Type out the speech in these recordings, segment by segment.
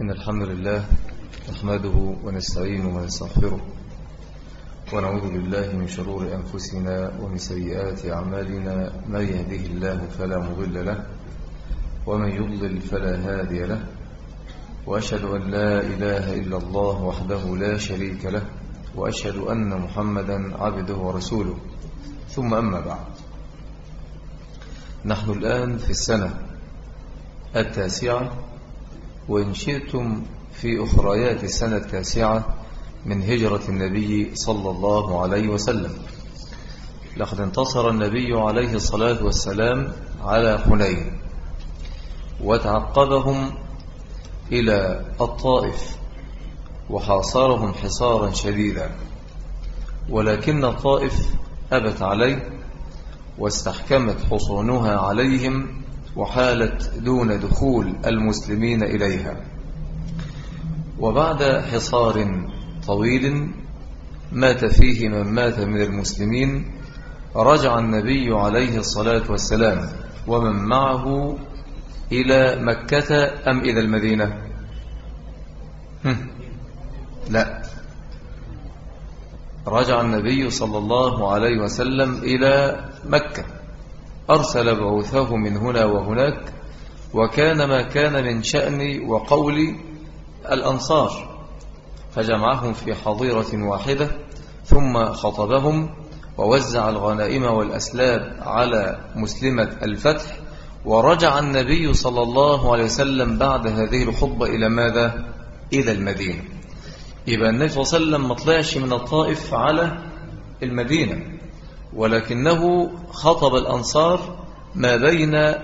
إن الحمد لله نحمده ونستعين ونستغفره ونعوذ بالله من شرور أنفسنا ومن سيئات أعمالنا من يهده الله فلا مضل له ومن يضلل فلا هادي له وأشهد أن لا إله إلا الله وحده لا شريك له وأشهد أن محمدا عبده ورسوله. ثم أما بعد. نحن الآن في السنة التاسعة وإن شئتم في أخريات السنة التاسعة من هجرة النبي صلى الله عليه وسلم. لقد انتصر النبي عليه الصلاة والسلام على حنين وتعقبهم إلى الطائف وحاصرهم حصارا شديدا ولكن الطائف أبت عليه واستحكمت حصونها عليهم وحالت دون دخول المسلمين إليها. وبعد حصار طويل مات فيه من مات من المسلمين رجع النبي عليه الصلاة والسلام ومن معه إلى مكة أم إلى المدينة؟ لا. رجع النبي صلى الله عليه وسلم إلى مكة. أرسل بعوثه من هنا وهناك وكان ما كان من شأن وقول الأنصار فجمعهم في حظيرة واحدة ثم خطبهم ووزع الغنائم والأسلاب على مسلمة الفتح ورجع النبي صلى الله عليه وسلم بعد هذه الخطبة إلى ماذا؟ إلى المدينة يبقى النبي صلى الله عليه وسلم ما طلعش من الطائف على المدينة ولكنه خطب الأنصار ما بين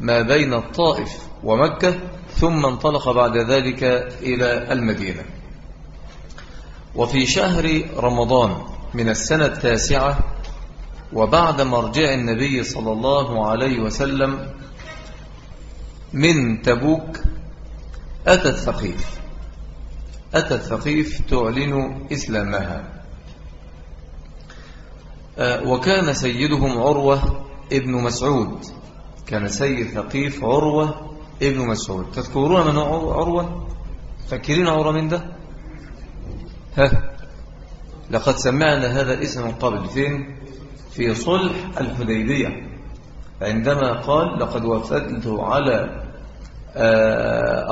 ما بين الطائف ومكة ثم انطلق بعد ذلك إلى المدينة. وفي شهر رمضان من السنة التاسعة وبعد مرجع النبي صلى الله عليه وسلم من تبوك أتت ثقيف أتت ثقيف تعلن إسلامها. وكان سيدهم عروة ابن مسعود. كان سيد ثقيف عروة ابن مسعود. تذكرون من عروة؟ فاكرين عروة من ده؟ ها. لقد سمعنا هذا الاسم من قبل. فين؟ في صلح الحديبية. عندما قال لقد وفدت على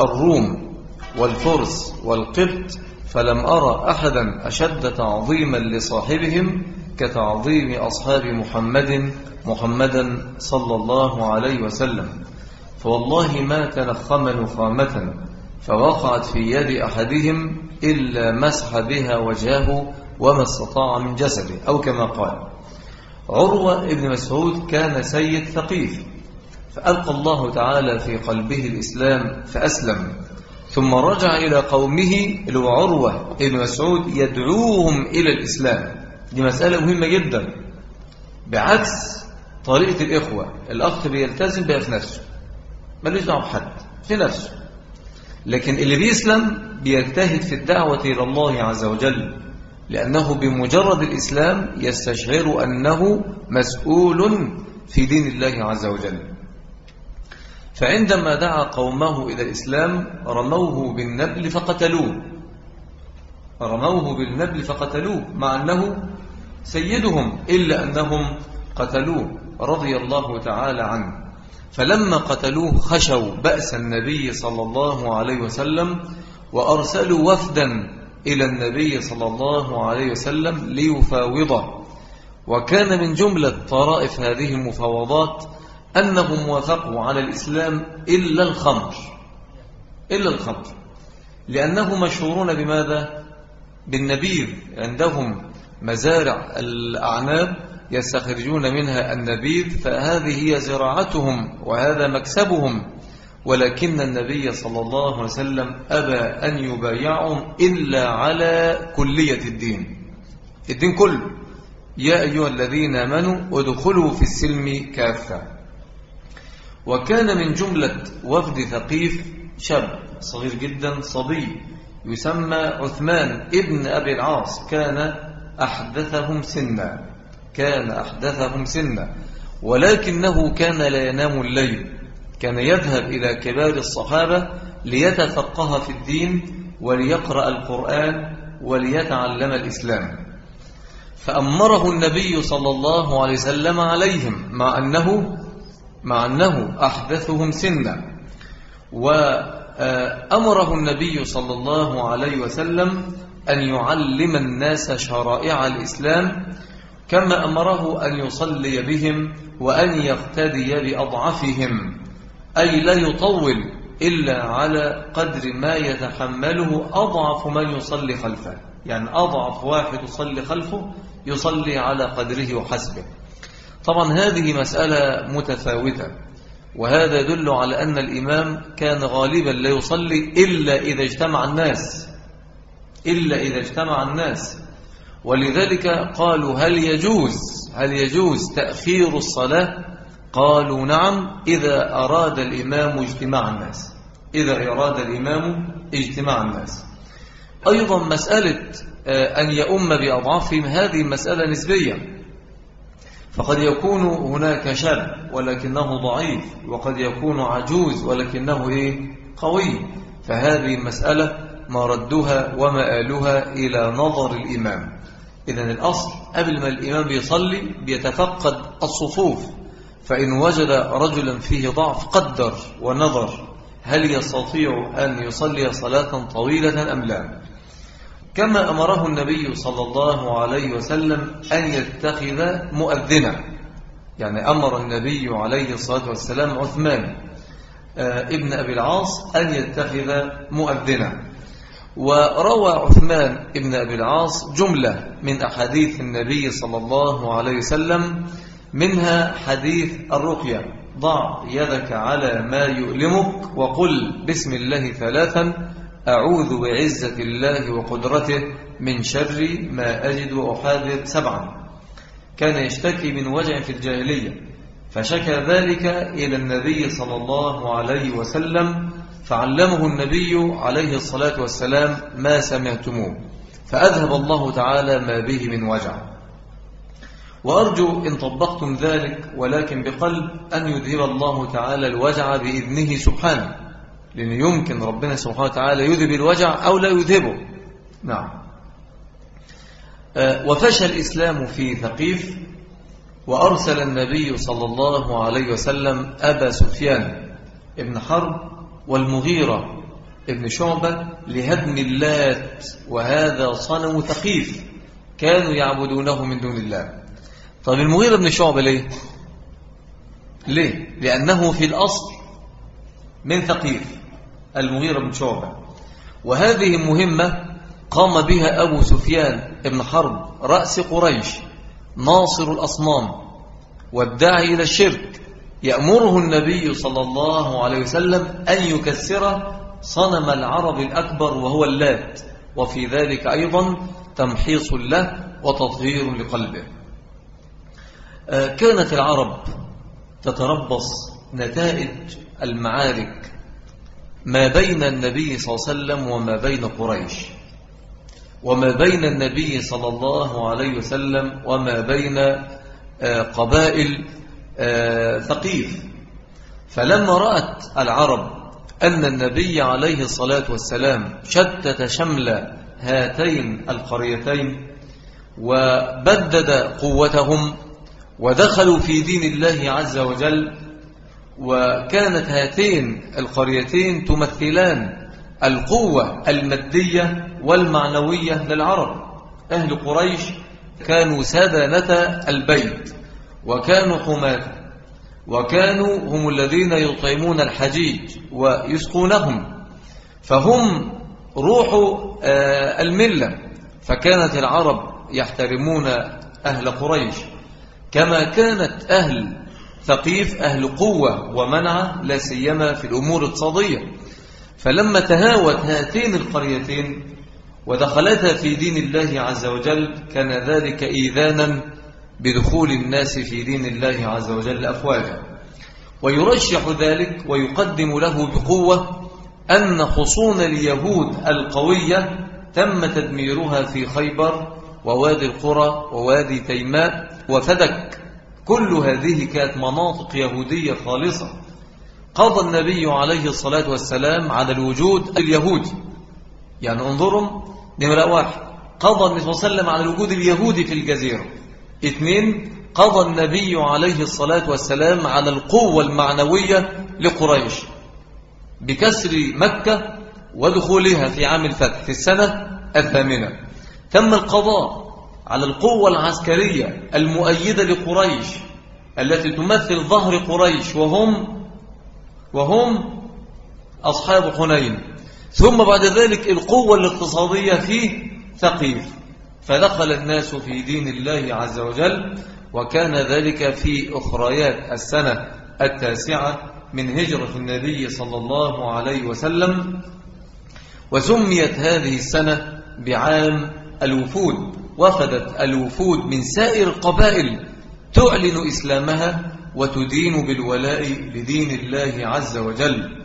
الروم والفرس والقبط فلم أرى أحدا أشد تعظيما لصاحبهم كتعظيم أصحاب محمد محمدا صلى الله عليه وسلم. فوالله ما تنخم نخامة فوقعت في يد أحدهم إلا مسح بها وجهه وما استطاع من جسده. أو كما قال عروة ابن مسعود كان سيد ثقيف فألقى الله تعالى في قلبه الإسلام فأسلم. ثم رجع إلى قومه اللي هو عروة ابن مسعود يدعوهم إلى الإسلام. دي مسألة مهمة جدا. بعكس طريقة الإخوة الأخ بيلتزم بها في نفسه ملوش دعوة بحد في نفسه. لكن اللي بيسلم بيجتهد في الدعوة إلى الله عز وجل لأنه بمجرد الإسلام يستشعر أنه مسؤول في دين الله عز وجل. فعندما دعا قومه إلى الإسلام رموه بالنبل فقتلوه. رموه بالنبل فقتلوه مع أنه سيدهم إلا أنهم قتلوه رضي الله تعالى عنه. فلما قتلوه خشوا بأس النبي صلى الله عليه وسلم وأرسلوا وفدا إلى النبي صلى الله عليه وسلم ليفاوضه. وكان من جملة طرائف هذه المفاوضات أنهم وافقوا على الإسلام إلا الخمر. إلا الخمر. لأنه مشهورون بماذا؟ بالنبيذ عندهم مزارع الأعناب يستخرجون منها النبيذ فهذه هي زراعتهم وهذا مكسبهم. ولكن النبي صلى الله عليه وسلم أبى أن يبايعهم إلا على كلية الدين. الدين كله يا أيها الذين آمنوا ادخلوا في السلم كافة. وكان من جملة وفد ثقيف شاب صغير جدا صبي يسمى عثمان ابن أبي العاص كان أحدثهم سنا. كان أحدثهم سنا. ولكنه كان لا ينام الليل. كان يذهب إلى كبار الصحابة ليتفقه في الدين وليقرأ القرآن وليتعلم الإسلام. فأمره النبي صلى الله عليه وسلم عليهم مع أنه مع أنه أحدثهم سنا. وأمره النبي صلى الله عليه وسلم أن يعلم الناس شرائع الإسلام كما أمره أن يصلي بهم وأن يقتدي بأضعفهم أي لا يطول إلا على قدر ما يتحمله أضعف من يصلي خلفه يعني أضعف واحد يصلي خلفه يصلي على قدره وحسبه. طبعا هذه مسألة متفاوتة. وهذا يدل على أن الإمام كان غالبا لا يصلي إلا إذا اجتمع الناس إلا إذا اجتمع الناس. ولذلك قالوا هل يجوز هل يجوز تأخير الصلاة؟ قالوا نعم إذا أراد الإمام اجتماع الناس إذا أراد الإمام اجتماع الناس. أيضا مسألة آه، أن يؤم بأضعافهم هذه مسألة نسبية. فقد يكون هناك شاب ولكنه ضعيف وقد يكون عجوز ولكنه إيه؟ قوي. فهذه المسألة مردها ومآلها إلى نظر الإمام. إذا الأصل قبل ما الإمام يصلي بيتفقد الصفوف فإن وجد رجلا فيه ضعف قدر ونظر هل يستطيع أن يصلي صلاة طويلة أم لا؟ كما أمره النبي صلى الله عليه وسلم أن يتخذ مؤذنا. يعني أمر النبي عليه الصلاة والسلام عثمان آه، ابن أبي العاص أن يتخذ مؤذنا. وروى عثمان ابن أبي العاص جملة من أحاديث النبي صلى الله عليه وسلم منها حديث الرقية ضع يدك على ما يؤلمك وقل بسم الله ثلاثا أعوذ بعزة الله وقدرته من شر ما أجد وأحاذر سبعا. كان يشتكي من وجع في الجاهلية فشكى ذلك إلى النبي صلى الله عليه وسلم فعلمه النبي عليه الصلاة والسلام ما سمعتموه فأذهب الله تعالى ما به من وجع. وأرجو إن طبقتم ذلك ولكن بقلب أن يذهب الله تعالى الوجع بإذنه سبحانه. لأن يمكن ربنا سبحانه وتعالى يذهب الوجع أو لا يذهبه. نعم. آه، وفشى الإسلام في ثقيف وأرسل النبي صلى الله عليه وسلم أبا سفيان ابن حرب والمغيرة ابن شعبة لهدم اللات وهذا صنم ثقيف كانوا يعبدونه من دون الله. طيب المغيرة ابن شعبة ليه؟ ليه؟ لأنه في الأصل من ثقيف. المغيرة بن شعبة. وهذه مهمة قام بها أبو سفيان ابن حرب رأس قريش ناصر الأصنام والداعي إلى الشرك يأمره النبي صلى الله عليه وسلم أن يكسر صنم العرب الأكبر وهو اللات وفي ذلك أيضا تمحيص له وتطهير لقلبه. آه، كانت العرب تتربص نتائج المعارك ما بين النبي صلى الله عليه وسلم وما بين قريش وما بين النبي صلى الله عليه وسلم وما بين آه، قبائل آه، ثقيف. فلما رأت العرب أن النبي عليه الصلاة والسلام شتت شمل هاتين القريتين وبدد قوتهم ودخلوا في دين الله عز وجل وكانت هاتين القريتين تمثلان القوة المادية والمعنوية للعرب. أهل قريش كانوا سدنة البيت وكانوا حماة وكانوا هم الذين يطعمون الحجيج ويسقونهم فهم روح آه، الملة. فكانت العرب يحترمون أهل قريش. كما كانت أهل ثقيف أهل قوة ومنعة لا سيما في الأمور الاقتصادية. فلما تهاوت هاتين القريتين ودخلتا في دين الله عز وجل كان ذلك إيذانا بدخول الناس في دين الله عز وجل أفواجا. ويرشح ذلك ويقدم له بقوة أن حصون اليهود القوية تم تدميرها في خيبر ووادي القرى ووادي تيماء وفدك. كل هذه كانت مناطق يهودية خالصة. قضى النبي عليه الصلاة والسلام على الوجود اليهودي يعني انظروا نمرة واحد. قضى النبي صلى الله عليه وسلم على الوجود اليهودي في الجزيرة. اثنين قضى النبي عليه الصلاة والسلام على القوة المعنوية لقريش. بكسر مكة ودخولها في عام الفتح في السنة الثامنة. تم القضاء. على القوة العسكرية المؤيدة لقريش التي تمثل ظهر قريش وهم وهم أصحاب حنين. ثم بعد ذلك القوة الاقتصادية في ثقيف. فدخل الناس في دين الله عز وجل وكان ذلك في أخريات السنة التاسعة من هجرة النبي صلى الله عليه وسلم. وسميت هذه السنة بعام الوفود وفدت الوفود من سائر القبائل تعلن إسلامها وتدين بالولاء لدين الله عز وجل.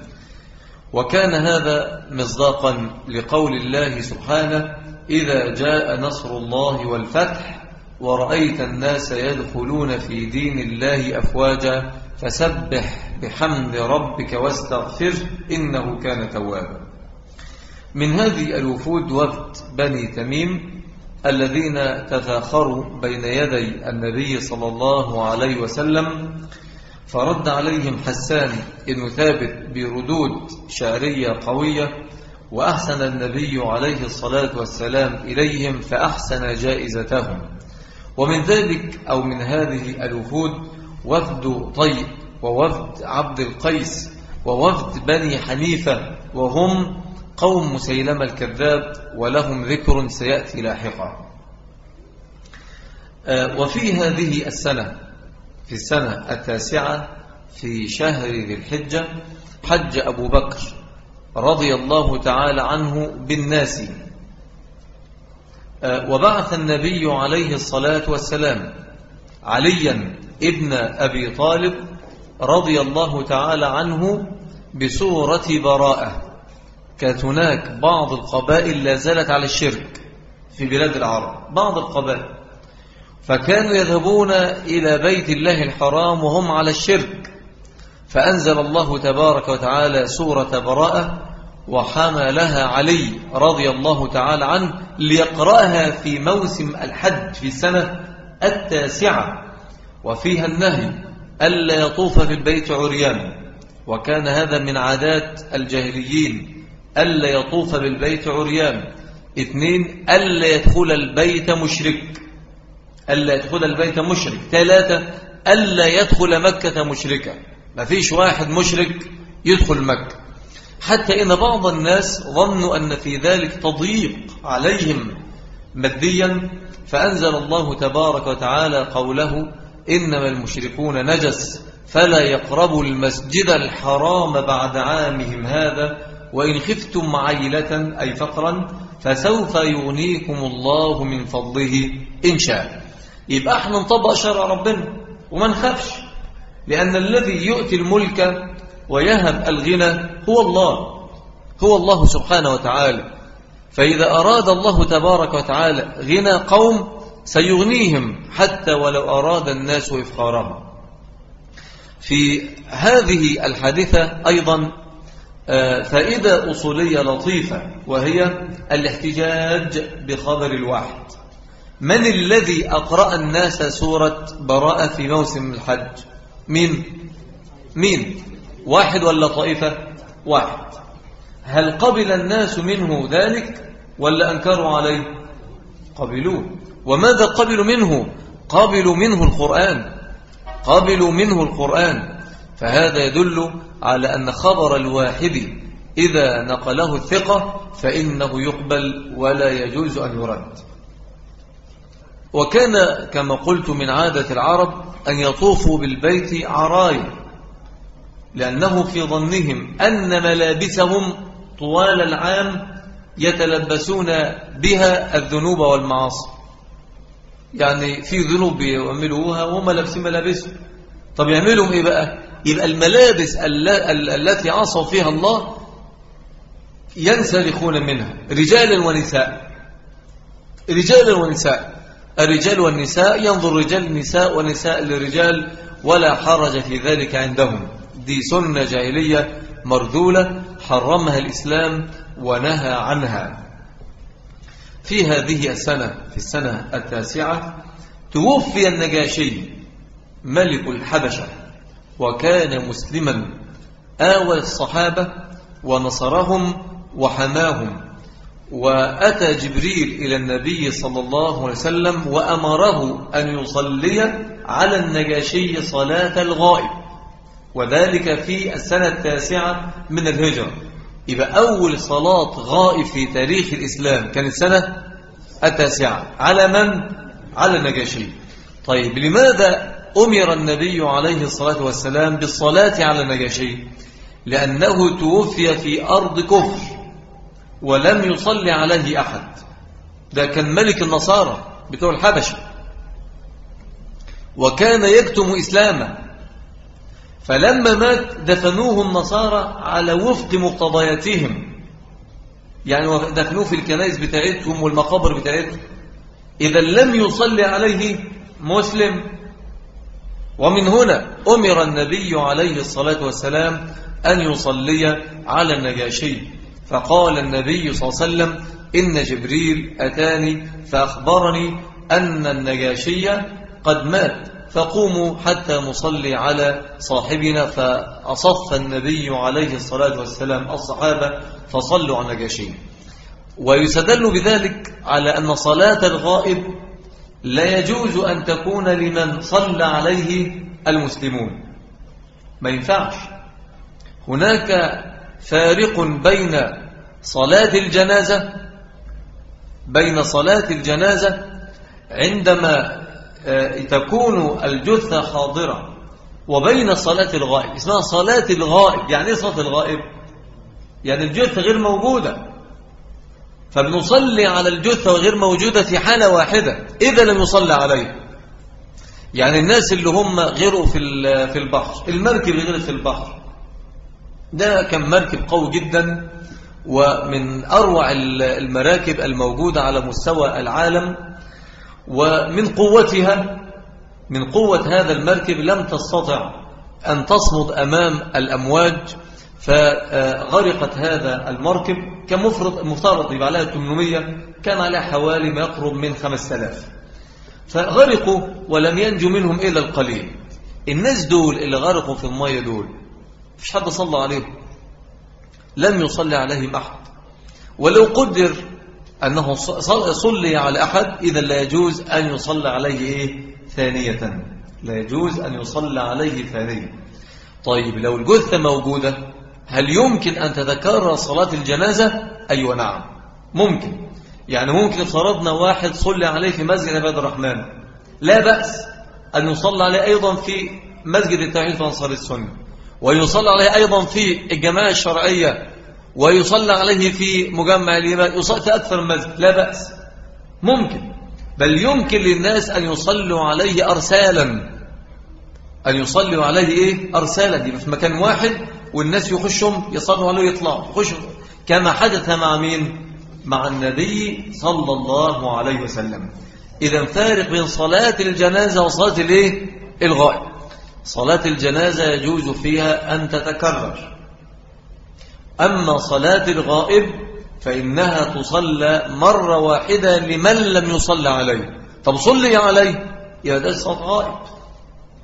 وكان هذا مصداقا لقول الله سبحانه إذا جاء نصر الله والفتح ورأيت الناس يدخلون في دين الله أفواجا فسبح بحمد ربك واستغفر إنه كان توابا. من هذه الوفود وفد بني تميم الذين تفاخروا بين يدي النبي صلى الله عليه وسلم فرد عليهم حسان إن ثابت بردود شعرية قوية وأحسن النبي عليه الصلاة والسلام إليهم فأحسن جائزتهم. ومن ذلك أو من هذه الوفود وفد طيء ووفد عبد القيس ووفد بني حنيفة وهم قوم مسيلمة الكذاب ولهم ذكر سيأتي لاحقا. آه، وفي هذه السنة في السنة التاسعة في شهر ذي الحجة حج أبو بكر رضي الله تعالى عنه بالناس. آه، وبعث النبي عليه الصلاة والسلام عليا ابن أبي طالب رضي الله تعالى عنه بصورة براءة. كانت هناك بعض القبائل لا زالت على الشرك في بلاد العرب بعض القبائل. فكانوا يذهبون إلى بيت الله الحرام وهم على الشرك. فأنزل الله تبارك وتعالى سورة براءة وحملها علي رضي الله تعالى عنه ليقرأها في موسم الحج في السنة التاسعة. وفيها النهي ألا يطوف في البيت عريان. وكان هذا من عادات الجاهليين. ألا يطوف بالبيت عريان. اثنين ألا يدخل البيت مشرك. ألا يدخل البيت مشرك. ثلاثة ألا يدخل مكة مشركا ما فيش واحد مشرك يدخل مكة. حتى إن بعض الناس ظنوا أن في ذلك تضييق عليهم ماديا فأنزل الله تبارك وتعالى قوله إنما المشركون نجس فلا يقربوا المسجد الحرام بعد عامهم هذا. وإن خفتم عيلة أي فقرا فسوف يغنيكم الله من فضله إن شاء. يبقى إحنا نطبق شرع ربنا وما نخافش لأن الذي يؤتي الملك ويهب الغنى هو الله هو الله سبحانه وتعالى. فإذا أراد الله تبارك وتعالى غنى قوم سيغنيهم حتى ولو أراد الناس إفخارهم. في هذه الحادثة أيضا فائدة أصولية لطيفة وهي الاحتجاج بخبر الواحد. من الذي أقرأ الناس سورة براءة في موسم الحج؟ مين؟ مين؟ واحد ولا طائفة؟ واحد. هل قبل الناس منه ذلك ولا أنكروا عليه؟ قبلوه. وماذا قبلوا منه؟ قبلوا منه القرآن. قبلوا منه القرآن. فهذا يدل على أن خبر الواحد إذا نقله الثقة فإنه يقبل ولا يجوز أن يرد. وكان كما قلت من عادة العرب أن يطوفوا بالبيت عراي لأنه في ظنهم أن ملابسهم طوال العام يتلبسون بها الذنوب والمعاصي. يعني في ذنوب يعملوها وهم لابسين ملابسهم. طب يعملهم إيه بقى؟ يبقى الملابس التي عصوا فيها الله ينسلخون منها رجالا ونساء. رجالا ونساء. الرجال والنساء ينظر رجال النساء ونساء للرجال ولا حرج في ذلك عندهم. دي سنة جاهلية مرذولة حرمها الإسلام ونهى عنها. في هذه السنة في السنة التاسعة توفي النجاشي ملك الحبشة. وكان مسلما آوى الصحابة ونصرهم وحماهم. وأتى جبريل إلى النبي صلى الله عليه وسلم وأمره أن يصلي على النجاشي صلاة الغائب وذلك في السنة التاسعة من الهجرة. يبقى أول صلاة غائب في تاريخ الإسلام كانت سنة التاسعة. على من؟ على النجاشي. طيب لماذا أمر النبي عليه الصلاة والسلام بالصلاة على النجاشي لأنه توفي في أرض كفر ولم يصلي عليه أحد. ده كان ملك النصارى بتوع الحبشة. وكان يكتم إسلامه. فلما مات دفنوه النصارى على وفق مقتضياتهم. يعني دفنوه في الكنائس بتاعتهم والمقابر بتاعتهم. إذا لم يصلي عليه مسلم ومن هنا أمر النبي عليه الصلاة والسلام أن يصلي على النجاشي. فقال النبي صلى الله عليه وسلم إن جبريل أتاني فأخبرني أن النجاشي قد مات فقوموا حتى نصلي على صاحبنا. فأصف النبي عليه الصلاة والسلام الصحابة فصلوا على النجاشي. ويستدل بذلك على أن صلاة الغائب لا يجوز أن تكون لمن صلى عليه المسلمون. ما ينفعش. هناك فارق بين صلاة الجنازة بين صلاة الجنازة عندما آه، تكون الجثة حاضرة وبين صلاة الغائب. اسمها صلاة الغائب. يعني إيه صلاة الغائب؟ يعني الجثة غير موجودة. فبنصلي على الجثة وغير موجودة في حالة واحدة. إذا لم يصلى عليه يعني الناس اللي هم غيروا في في البحر المركب اللي في البحر ده كان مركب قوي جدا ومن أروع المراكب الموجودة على مستوى العالم ومن قوتها من قوة هذا المركب لم تستطع أن تصمد أمام الأمواج. فغرقت هذا المركب كان مفرط مفترض يبقى عليها 800 كان عليها حوالي ما يقرب من 5000 فغرقوا ولم ينجو منهم إلا القليل. الناس دول اللي غرقوا في المية دول مش حد صلى عليهم. لم يصلي عليهم أحد. ولو قدر أنه صلي على أحد إذا لا يجوز أن يصلى عليه إيه؟ ثانية. لا يجوز أن يصلى عليه ثانية. طيب لو الجثة موجودة هل يمكن أن تتكرر صلاة الجنازة؟ أيوة نعم. ممكن. يعني ممكن افترضنا واحد صلى عليه في مسجد عباد الرحمن. لا بأس أن يصلى عليه أيضا في مسجد التوحيد في أنصار السنة ويصلى عليه أيضا في الجماعة الشرعية. ويصلى عليه في مجمع الإيمان يصلى في أكثر من مسجد لا بأس. ممكن. بل يمكن للناس أن يصلوا عليه أرسالا. أن يصلوا عليه إيه؟ أرسالا دي في مكان واحد والناس يخشهم يصلوا عليه يطلعوا يخشوا كما حدث مع مين؟ مع النبي صلى الله عليه وسلم. إذا فارق بين صلاة الجنازة وصلاة الإيه؟ الغائب. صلاة الجنازة يجوز فيها أن تتكرر. أما صلاة الغائب فإنها تصلى مرة واحدة لمن لم يصلى عليه. طب صلي عليه يا ده صلاة غائب.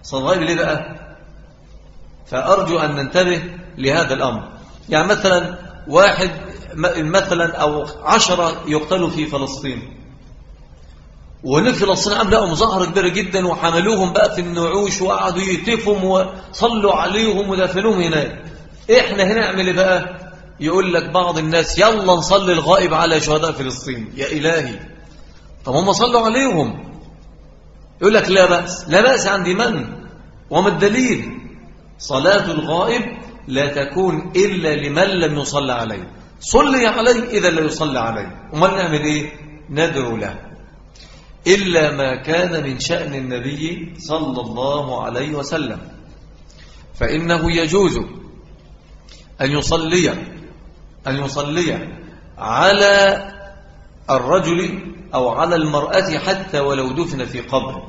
صلاة غائب ليه بقى؟ فأرجو أن ننتبه لهذا الأمر. يعني مثلا واحد مثلا أو عشرة يقتلوا في فلسطين. وهناك فلسطين عملوا مظاهرة كبيرة جدا وحملوهم بقى في النعوش وقعدوا يتفهم وصلوا عليهم ودفنوهم هناك. إحنا هنا نعمل إيه بقى؟ يقول لك بعض الناس يلا نصلي الغائب على شهداء فلسطين. يا إلهي. طب هم صلوا عليهم. يقول لك لا بأس لا بأس عندي من؟ وما الدليل؟ صلاة الغائب لا تكون إلا لمن لم يصلى عليه. صلي عليه إذا لا يصلى عليه. وما نعمل إيه؟ ندعو له. إلا ما كان من شأن النبي صلى الله عليه وسلم. فإنه يجوز أن يصلي أن يصلي على الرجل أو على المرأة حتى ولو دفن في قبر.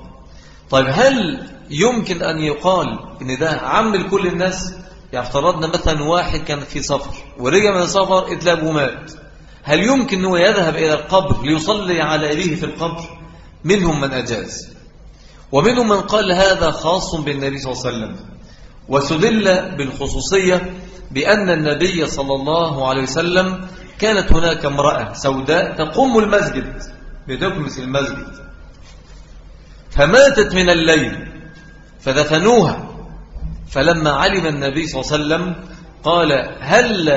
طيب هل يمكن أن يقال إن ده عم لكل الناس؟ يعني افترضنا مثلا واحد كان في سفر ورجع من السفر اتلاب ومات. هل يمكن أنه يذهب إلى القبر ليصلي على أبيه في القبر؟ منهم من أجاز. ومنهم من قال هذا خاص بالنبي صلى الله عليه وسلم. وسدل بالخصوصية بأن النبي صلى الله عليه وسلم كانت هناك امرأة سوداء تقوم المسجد بتكمس المسجد. فماتت من الليل فدفنوها. فلما علم النبي صلى الله عليه وسلم قال هل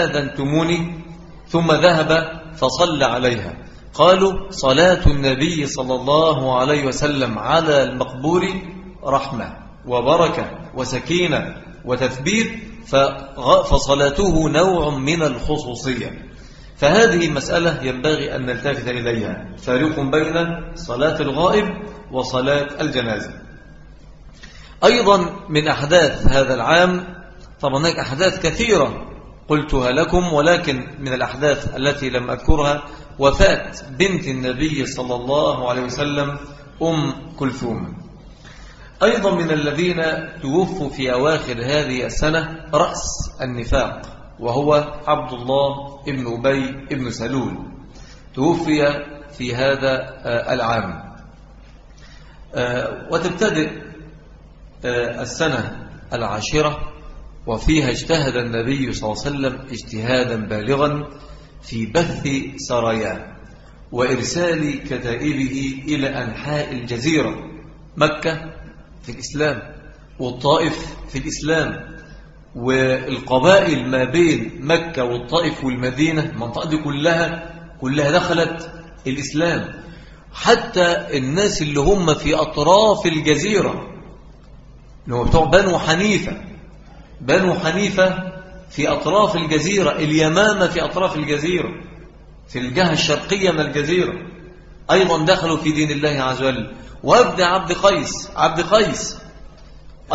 آذنتموني؟ ثم ذهب فصلى عليها. قالوا صلاة النبي صلى الله عليه وسلم على المقبور رحمة وبركة وسكينة وتثبيت فصلاته نوع من الخصوصية. فهذه المسألة ينبغي أن نلتفت إليها. فارق بين صلاة الغائب وصلاة الجنازة. أيضا من أحداث هذا العام طبعا هناك أحداث كثيرة قلتها لكم ولكن من الأحداث التي لم أذكرها وفاة بنت النبي صلى الله عليه وسلم أم كلثوم. أيضا من الذين توفوا في أواخر هذه السنة رأس النفاق. وهو عبد الله ابن أبي ابن سلول. توفي في هذا آه، العام. آه، وتبتدئ آه، السنة العاشرة وفيها اجتهد النبي صلى الله عليه وسلم اجتهادا بالغا في بث سراياه وإرسال كتائبه إلى أنحاء الجزيرة مكة في الإسلام والطائف في الإسلام. والقبائل ما بين مكة والطائف والمدينة المنطقة دي كلها كلها دخلت الإسلام. حتى الناس اللي هم في أطراف الجزيرة اللي هم بتوع بنو حنيفة بنو حنيفة في أطراف الجزيرة اليمامة في أطراف الجزيرة في الجهة الشرقية من الجزيرة أيضا دخلوا في دين الله عز وجل. وابن عبد قيس عبد قيس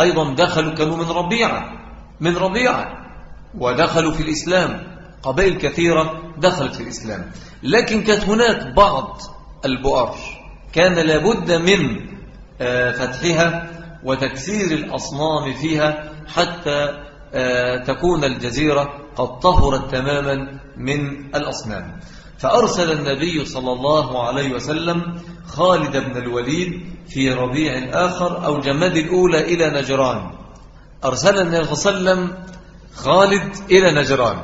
أيضا دخلوا كانوا من ربيعة. من ربيعة ودخلوا في الإسلام. قبائل كثيرة دخلت في الإسلام. لكن كانت هناك بعض البؤر كان لابد من آه، فتحها وتكسير الأصنام فيها حتى آه، تكون الجزيرة قد طهرت تماما من الأصنام. فأرسل النبي صلى الله عليه وسلم خالد بن الوليد في ربيع آخر أو جماد الأولى إلى نجران. أرسل النبي صلى الله عليه وسلم خالد إلى نجران.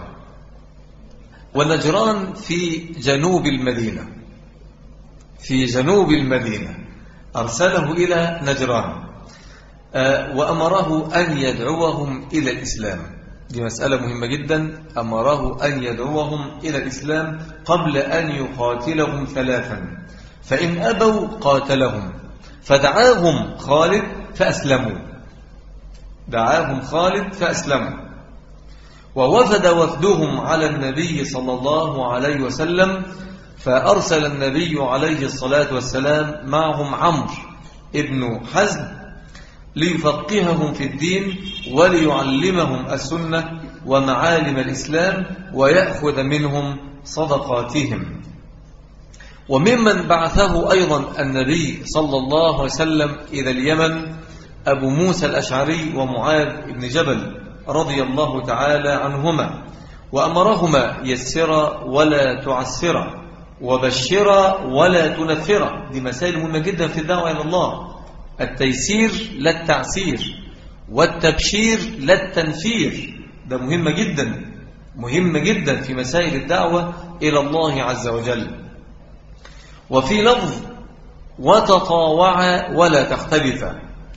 ونجران في جنوب المدينة. في جنوب المدينة. أرسله إلى نجران. آه، وأمره أن يدعوهم إلى الإسلام. دي مسألة مهمة جدا. أمره أن يدعوهم إلى الإسلام قبل أن يقاتلهم ثلاثا. فإن أبوا قاتلهم. فدعاهم خالد فأسلموا. دعاهم خالد فأسلموا. ووفد وفدهم على النبي صلى الله عليه وسلم فأرسل النبي عليه الصلاة والسلام معهم عمرو ابن حزم ليفقههم في الدين وليعلمهم السنة ومعالم الإسلام ويأخذ منهم صدقاتهم. وممن بعثه أيضا النبي صلى الله عليه وسلم إلى اليمن أبو موسى الأشعري ومعاذ بن جبل رضي الله تعالى عنهما وأمرهما يسرا ولا تعسرا وبشرا ولا تنفرا دي مسائل مهمة جدا في الدعوة إلى الله التيسير لا التعسير والتبشير لا التنفير ده مهمة جدا مهمة جدا في مسائل الدعوة إلى الله عز وجل. وفي لفظ وتطاوع ولا تختلف.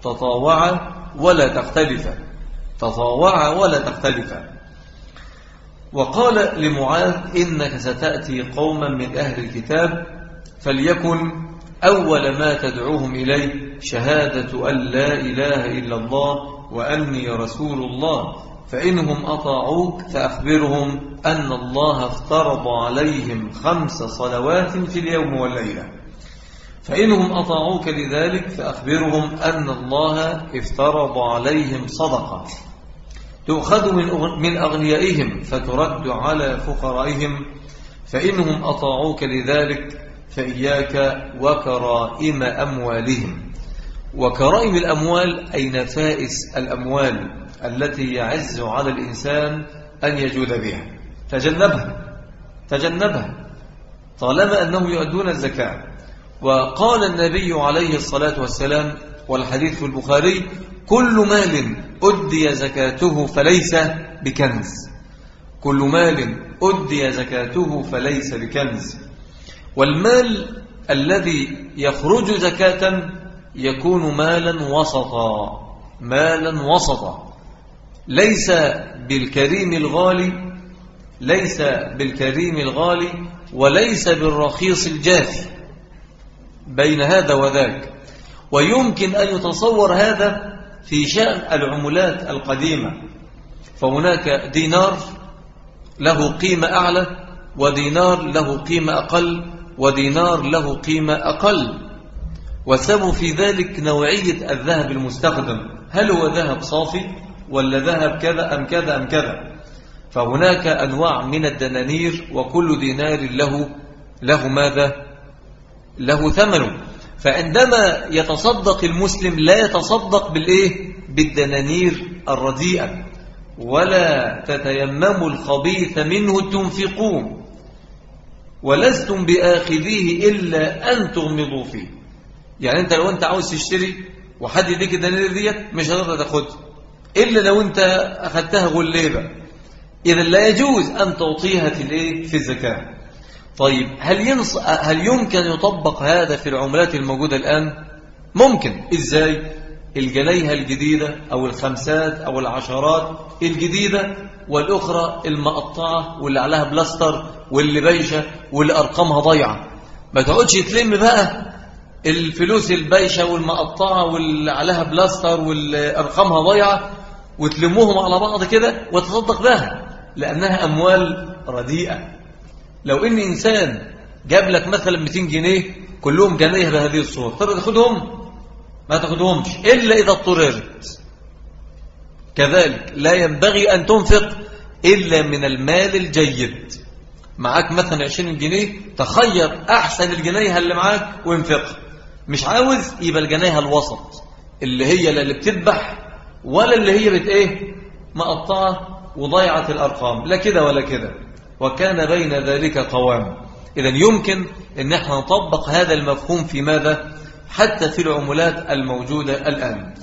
تطاوع ولا تختلف. تطاوع ولا تختلف. وقال لمعاذ إنك ستأتي قوما من أهل الكتاب فليكن أول ما تدعوهم إليه شهادة أن لا إله إلا الله وأني رسول الله. فإنهم أطاعوك فأخبرهم أن الله افترض عليهم خمس صلوات في اليوم والليلة. فإنهم أطاعوك لذلك فأخبرهم أن الله افترض عليهم صدقة. تؤخذ من أغنيائهم فترد على فقرائهم. فإنهم أطاعوك لذلك فإياك وكرائم أموالهم. وكرائم الأموال أي نفائس الأموال التي يعز على الإنسان أن يجود بها. تجنبها تجنبها. طالما أنهم يؤدون الزكاة. وقال النبي عليه الصلاة والسلام والحديث في البخاري كل مال أدي زكاته فليس بكنز. كل مال أدي زكاته فليس بكنز. والمال الذي يخرج زكاة يكون مالا وسطا مالا وسطا. ليس بالكريم الغالي ليس بالكريم الغالي وليس بالرخيص الجافي بين هذا وذاك. ويمكن أن يتصور هذا في شأن العملات القديمة. فهناك دينار له قيمة أعلى ودينار له قيمة أقل ودينار له قيمة أقل. وسبب في ذلك نوعية الذهب المستخدم. هل هو ذهب صافي ولا ذهب كذا أم كذا أم كذا؟ فهناك أنواع من الدنانير وكل دينار له له ماذا؟ له ثمنه فعندما يتصدق المسلم لا يتصدق بالإيه؟ بالدنانير الرديئة. ولا تتيمموا الخبيث منه تنفقون. ولستم بآخذيه إلا أن تغمضوا فيه. يعني أنت لو أنت عاوز تشتري وحد يديك الدنانير ديت مش هتقدر تاخدها. إلا لو أنت أخذتها غليبة. إذا لا يجوز أن تعطيها في في الزكاة. طيب هل ينص... هل يمكن يطبق هذا في العملات الموجودة الآن؟ ممكن. إزاي؟ الجنيهة الجديدة أو الخمسات أو العشرات الجديدة والأخرى المقطعة واللي عليها بلاستر واللي بايشة واللي أرقامها ضيعة ما تقعدش تلم بقى الفلوس البايشة والمقطعة واللي عليها بلاستر واللي أرقامها ضيعة وتلموهم على بعض كده وتصدق بها لأنها أموال رديئة. لو إن إنسان جاب لك مثلا 200 جنيه كلهم جنيه بهذه الصورة طب تاخدهم؟ ما تاخدهمش إلا إذا اضطررت. كذلك لا ينبغي أن تنفق إلا من المال الجيد. معاك مثلا 20 جنيه تخير أحسن الجنيه اللي معاك وانفقها مش عاوز يبقى الجنيه الوسط اللي هي لا اللي بتذبح ولا اللي هي بت إيه؟ مقطعة وضيعت الأرقام. لا كده ولا كده. وكان بين ذلك قوام. اذا يمكن إن إحنا نطبق هذا المفهوم في ماذا؟ حتى في العملات الموجودة الآن.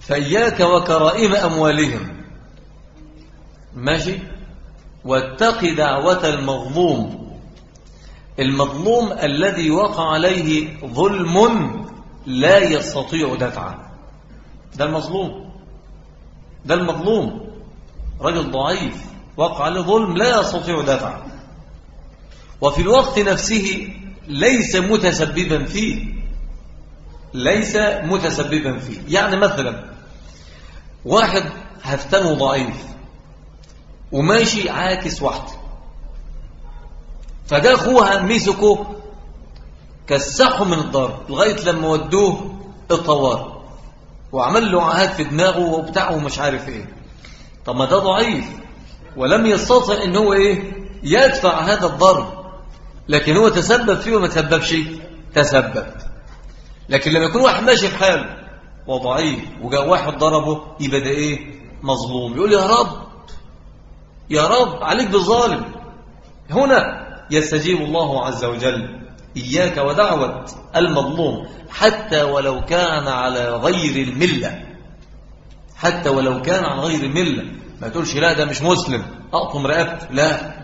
فإياك وكرائم أموالهم. ماشي؟ واتق دعوة المظلوم. المظلوم الذي وقع عليه ظلم لا يستطيع دفعه. ده المظلوم. ده المظلوم. رجل ضعيف. وقع عليه ظلم لا يستطيع دفعه. وفي الوقت نفسه ليس متسببا فيه. ليس متسببا فيه. يعني مثلا واحد هفتنه ضعيف وماشي عاكس واحدة فده اخوها مسكه كسحه من الضرب لغاية لما ودوه الطوارئ. وعمل له عهد في دماغه وبتاعه ومش عارف إيه. طب ما ده ضعيف. ولم يستطع إن هو إيه؟ يدفع هذا الضرب. لكن هو تسبب فيه وما تسببش؟ تسبب. لكن لما يكون واحد ماشي في حاله وضعيف وجاء واحد ضربه يبقى ده إيه؟ مظلوم. يقول يا رب يا رب عليك بالظالم. هنا يستجيب الله عز وجل. إياك ودعوة المظلوم. حتى ولو كان على غير الملة. حتى ولو كان عن غير الملة. ما تقولش لا ده مش مسلم. أقطم رقبته لا.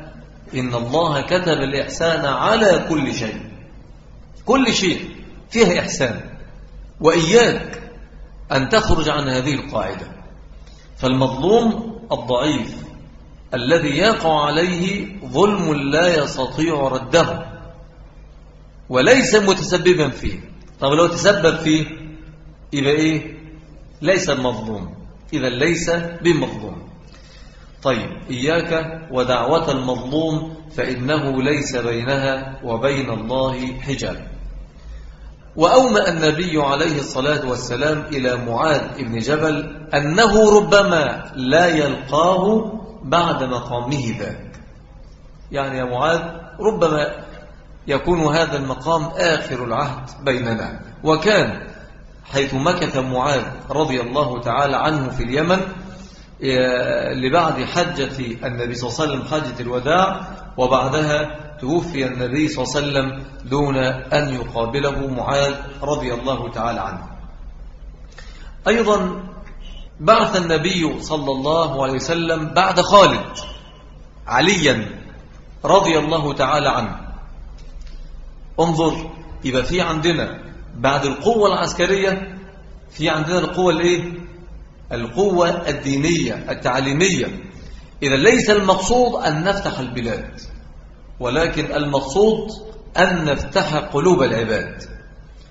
إن الله كتب الإحسان على كل شيء. كل شيء فيه إحسان. وإياك أن تخرج عن هذه القاعدة. فالمظلوم الضعيف الذي يقع عليه ظلم لا يستطيع رده. وليس متسببا فيه. طب لو تسبب فيه يبقى إيه؟ ليس المظلوم. اذا ليس بمظلوم. طيب إياك ودعوة المظلوم فإنه ليس بينها وبين الله حجاب. وأومأ النبي عليه الصلاة والسلام إلى معاذ بن جبل أنه ربما لا يلقاه بعد مقامه ذاك. يعني يا معاذ ربما يكون هذا المقام آخر العهد بيننا. وكان حيث مكث معاذ رضي الله تعالى عنه في اليمن لبعد حجة النبي صلى الله عليه وسلم حجة الوداع وبعدها توفي النبي صلى الله عليه وسلم دون أن يقابله معاذ رضي الله تعالى عنه. أيضا بعث النبي صلى الله عليه وسلم بعد خالد عليا رضي الله تعالى عنه. انظر يبقى في عندنا بعد القوة العسكرية في عندنا القوة الإيه؟ القوة الدينية التعليمية. إذا ليس المقصود أن نفتح البلاد ولكن المقصود أن نفتح قلوب العباد.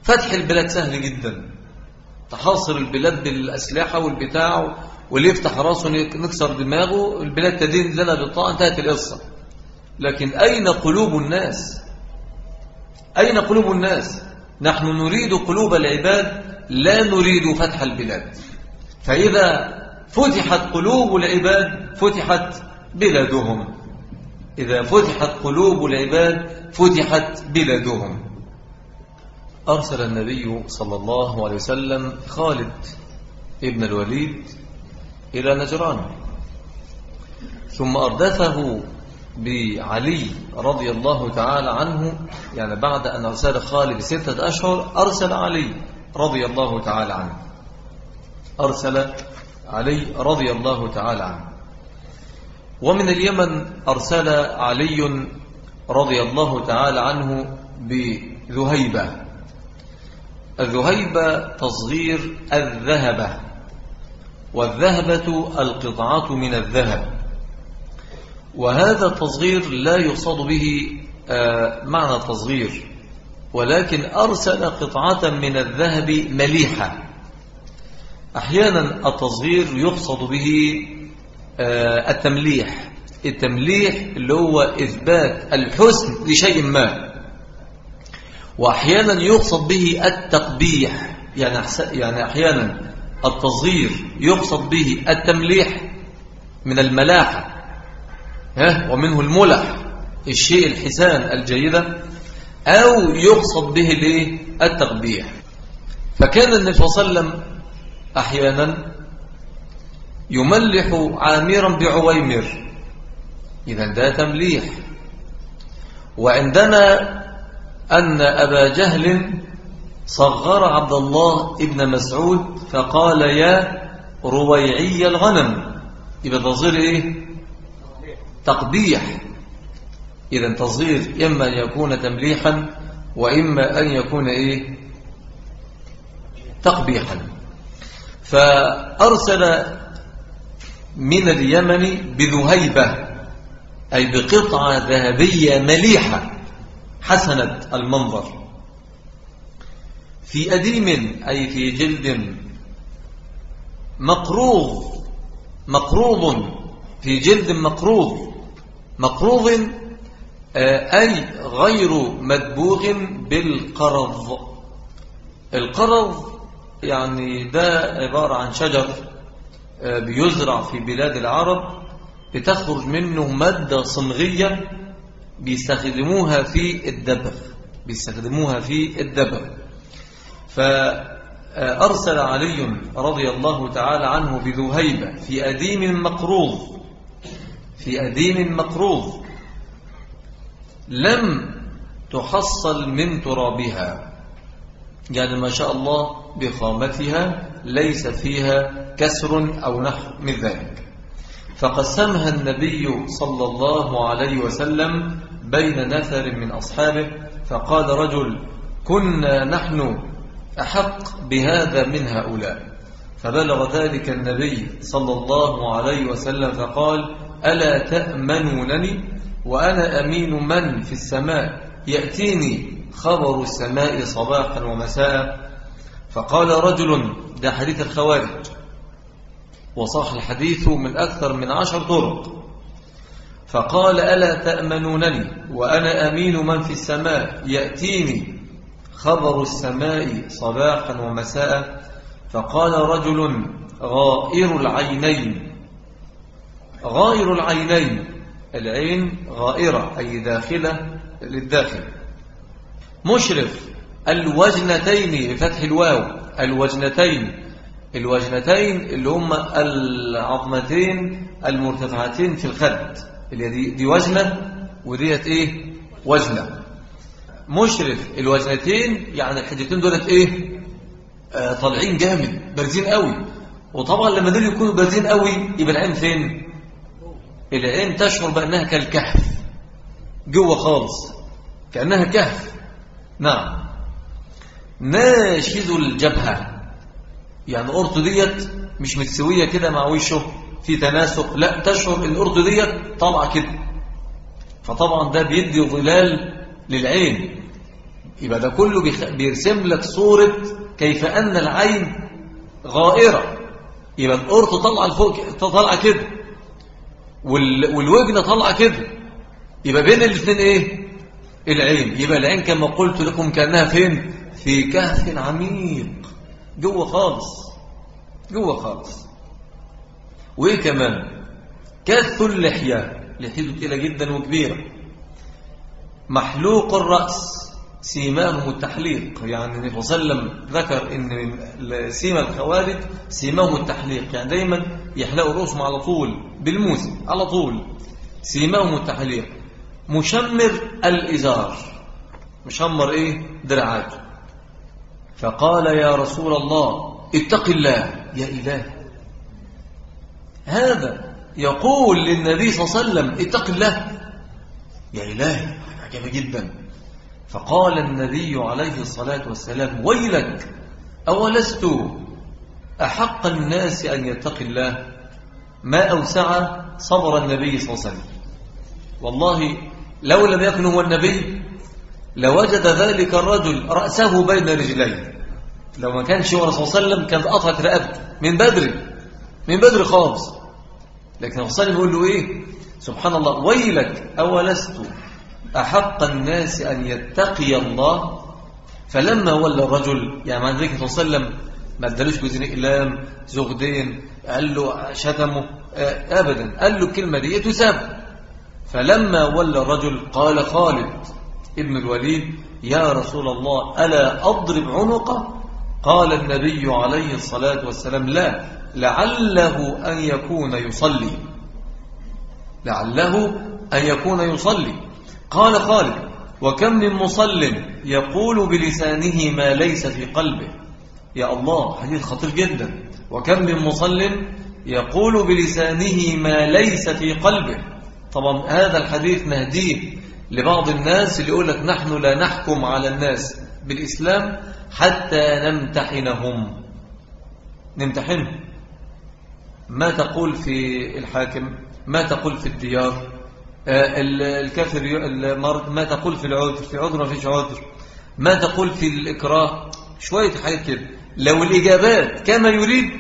فتح البلاد سهل جدا. تحاصر البلاد بالأسلحة والبتاع واللي يفتح راسه نكسر دماغه البلاد تدين لنا بالطاعة انتهت القصة. لكن أين قلوب الناس؟ أين قلوب الناس؟ نحن نريد قلوب العباد لا نريد فتح البلاد. فإذا فتحت قلوب العباد فتحت بلادهم. إذا فتحت قلوب العباد فتحت بلادهم. أرسل النبي صلى الله عليه وسلم خالد ابن الوليد إلى نجران. ثم أردفه بعلي رضي الله تعالى عنه يعني بعد أن أرسل خالد ستة أشهر أرسل علي رضي الله تعالى عنه. أرسل علي رضي الله تعالى عنه. ومن اليمن أرسل علي رضي الله تعالى عنه بذهيبة. الذهيبة تصغير الذهبة والذهبة القطعة من الذهب. وهذا التصغير لا يقصد به آه، معنى التصغير ولكن أرسل قطعة من الذهب مليحة. أحيانا التصغير يقصد به آه، التمليح. التمليح اللي هو إثبات الحسن لشيء ما. وأحيانا يقصد به التقبيح. يعني يعني أحيانا التصغير يقصد به التمليح من الملاحة ومنه الملح الشيء الحسان الجيدة أو يقصد به التقبيح. فكان النبي صلى الله عليه وسلم أحيانا يملح عامرا بعويمر. إذا ده تمليح. وعندنا أن أبا جهل صغر عبد الله ابن مسعود فقال يا رويعي الغنم. يبقى تصغير إيه؟ تقبيح. إذا تصغير إما أن يكون تمليحا وإما أن يكون إيه؟ تقبيحا. فأرسل من اليمن بذهيبة أي بقطعة ذهبية مليحة حسنة المنظر. في أديم أي في جلد مقروض مقروض في جلد مقروض مقروض آه، أي غير مدبوغ بالقرض. القرض يعني ده عبارة عن شجر آه، بيزرع في بلاد العرب بتخرج منه مادة صمغية بيستخدموها في الدبغ بيستخدموها في الدبغ. فأرسل علي رضي الله تعالى عنه بذهيبة في أديم مقروض في أديم مقروض لم تحصل من ترابها. يعني ما شاء الله بخامتها ليس فيها كسر أو نحو من ذلك. فقسمها النبي صلى الله عليه وسلم بين نفر من أصحابه فقال رجل كنا نحن أحق بهذا من هؤلاء. فبلغ ذلك النبي صلى الله عليه وسلم فقال ألا تأمنونني؟ وأنا أمين من في السماء؟ يأتيني خبر السماء صباحا ومساء فقال رجل ده حديث الخوارج. وصاح الحديث من أكثر من عشر طرق. فقال ألا تأمنونني وأنا أمين من في السماء؟ يأتيني خبر السماء صباحا ومساء. فقال رجل غائر العينين. غائر العينين العين غائرة أي داخلة للداخل. مشرف. الوجنتين بفتح الواو. الوجنتين. الوجنتين اللي هم العظمتين المرتفعتين في الخد. اللي دي, دي وجنة وديت إيه؟ وجنة. مشرف الوجنتين يعني الحدتين دولت إيه؟ آه طالعين جامد بارزين قوي. وطبعا لما دول يكونوا بارزين قوي يبقى العين فين؟ العين تشعر بأنها كالكهف. جوه خالص. كأنها كهف. نعم. ناشز الجبهة. يعني قرطه ديت مش متسوية كده مع وشه في تناسق لا تشعر القرطه ديت طالعة كده. فطبعا ده بيدي ظلال للعين. يبقى ده كله بيرسم لك صورة كيف أن العين غائرة. يبقى القرط طالعة لفوق طالعة كده. وال... والوجنة طالعة كده. يبقى بين الاثنين إيه؟ العين. يبقى العين كما قلت لكم كأنها فين؟ في كهف عميق. جوه خالص. جوه خالص. وإيه كمان؟ كث اللحية. لحيته تقيلة جدا وكبيرة. محلوق الرأس. سيماهم التحليق. يعني النبي صلى الله عليه وسلم ذكر إن سيما الخوارج سيماهم التحليق. يعني دايما يحلقوا رؤوسهم على طول. بالموسم. على طول. سيماهم التحليق. مشمر الإزار. مشمر إيه؟ دراعاته فقال يا رسول الله اتق الله يا إله. هذا يقول للنبي صلى الله عليه وسلم اتق الله يا إلهي عجب جدا. فقال النبي عليه الصلاة والسلام ويلك أولست أحق الناس أن يتقي الله؟ ما أوسع صبر النبي صلى الله عليه وسلم. والله لو لم يكن هو النبي لوجد ذلك الرجل رأسه بين رجليه لو ما كانش هو رسول الله عليه وسلم كانت قطعت رقبته من بدري من بدري خالص. لكن الرسول صلى الله عليه وسلم يقول له إيه؟ سبحان الله ويلك أولست أحق الناس أن يتقي الله؟ فلما ولى الرجل يعني مع ذلك صلى الله عليه وسلم ما ادالوش جزء إقلام زغدين قال له شتمه آه، أبدا قال له الكلمة دي تساب. فلما ولى الرجل قال خالد ابن الوليد يا رسول الله ألا أضرب عنقه؟ قال النبي عليه الصلاة والسلام لا لعله أن يكون يصلي. لعله أن يكون يصلي. قال خالد وكم من مصل يقول بلسانه ما ليس في قلبه. يا الله حديث خطير جدا. وكم من مصل يقول بلسانه ما ليس في قلبه؟ طبعا هذا الحديث نهديه لبعض الناس اللي يقول لك نحن لا نحكم على الناس بالإسلام حتى نمتحنهم. نمتحنهم ما تقول في الحاكم؟ ما تقول في الديار؟ آه، الكافر المرض؟ ما تقول في العذر؟ في عذر ما فيش عذر. ما تقول في الإكراه؟ شوية حاجات كده. لو الإجابات كما يريد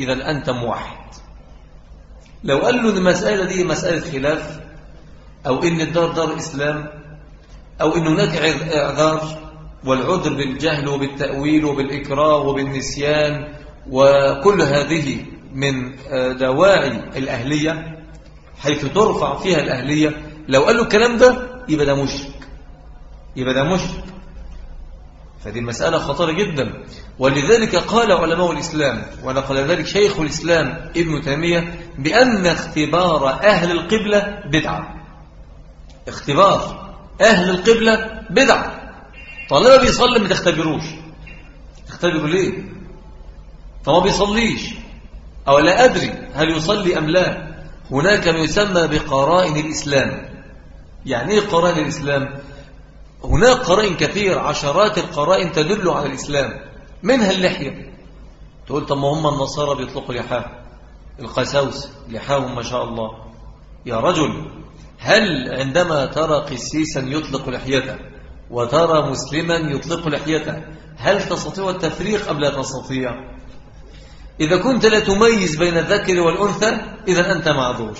إذا أنت موحد. لو قال له المسألة دي مسألة خلاف أو إن الدار دار إسلام أو إن هناك إعذار والعذر بالجهل وبالتأويل وبالإكراه وبالنسيان وكل هذه من آه، دواعي الأهلية حيث ترفع فيها الأهلية لو قال له الكلام ده يبقى ده مشرك. يبقى ده مشرك. فدي المسألة خطيرة جدا. ولذلك قال علماء الإسلام ونقل ذلك شيخ الإسلام ابن تيمية بأن اختبار أهل القبلة بدعة. اختبار أهل القبلة بدعة. طالما بيصلي ما تختبروش. تختبروا ليه؟ فما بيصليش. أو لا أدري هل يصلي أم لا. هناك ما يسمى بقرائن الإسلام. يعني إيه قرائن الإسلام؟ هناك قرائن كثير عشرات القرائن تدل على الإسلام. منها اللحية تقول طب ما هم النصارى بيطلقوا لحاه القساوس لحاهم ما شاء الله. يا رجل هل عندما ترى قسيسا يطلق لحيته وترى مسلما يطلق لحيته هل تستطيع التفريق أم لا تستطيع؟ إذا كنت لا تميز بين الذكر والأنثى إذا أنت معذور.